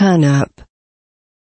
Turn up.